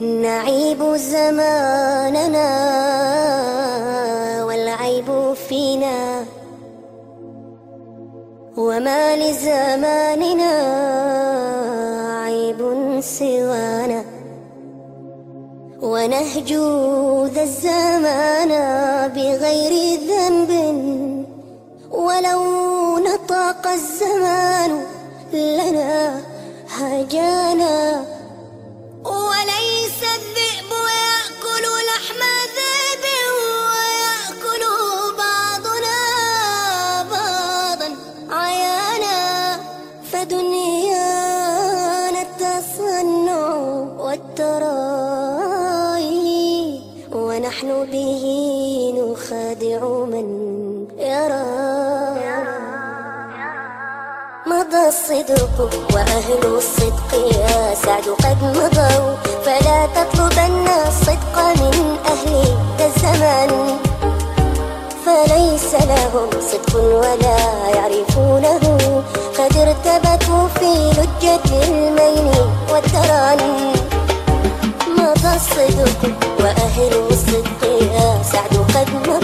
نعيب زماننا والعيب فينا وما لزماننا عيب سوانا ونهجو ذا الزمان بغير ذنب ولو نطق الزمان لنا هجانا والترائي ونحن به نخادع من يرى. مضى الصدق وأهل الصدق يا سعد قد مضوا. فلا تطلبن الصدق من أهل ذا الزمان. فليس لهم صدق ولا يعرفونه. قد ارتبكوا في لجة المين والتران. الصدق وأهل الصدق يا سعد قد مضى.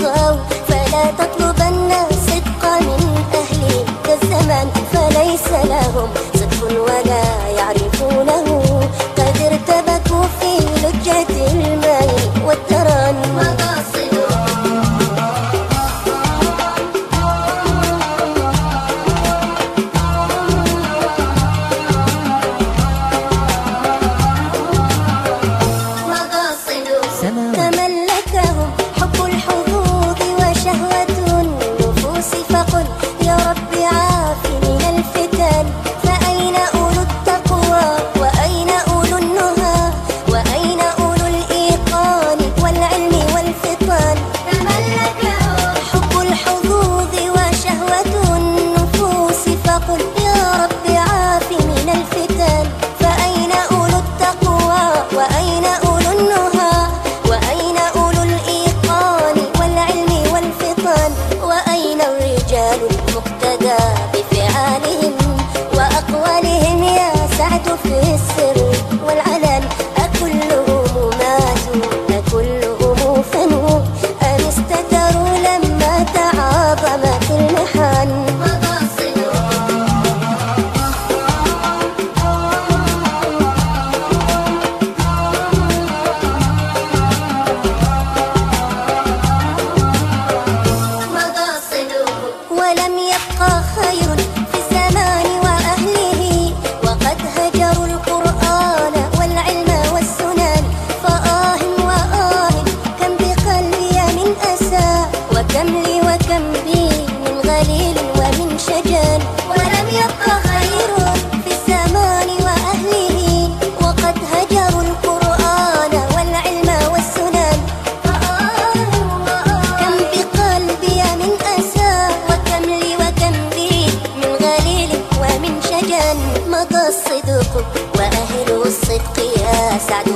pasión. وأهل الصدق يا سعد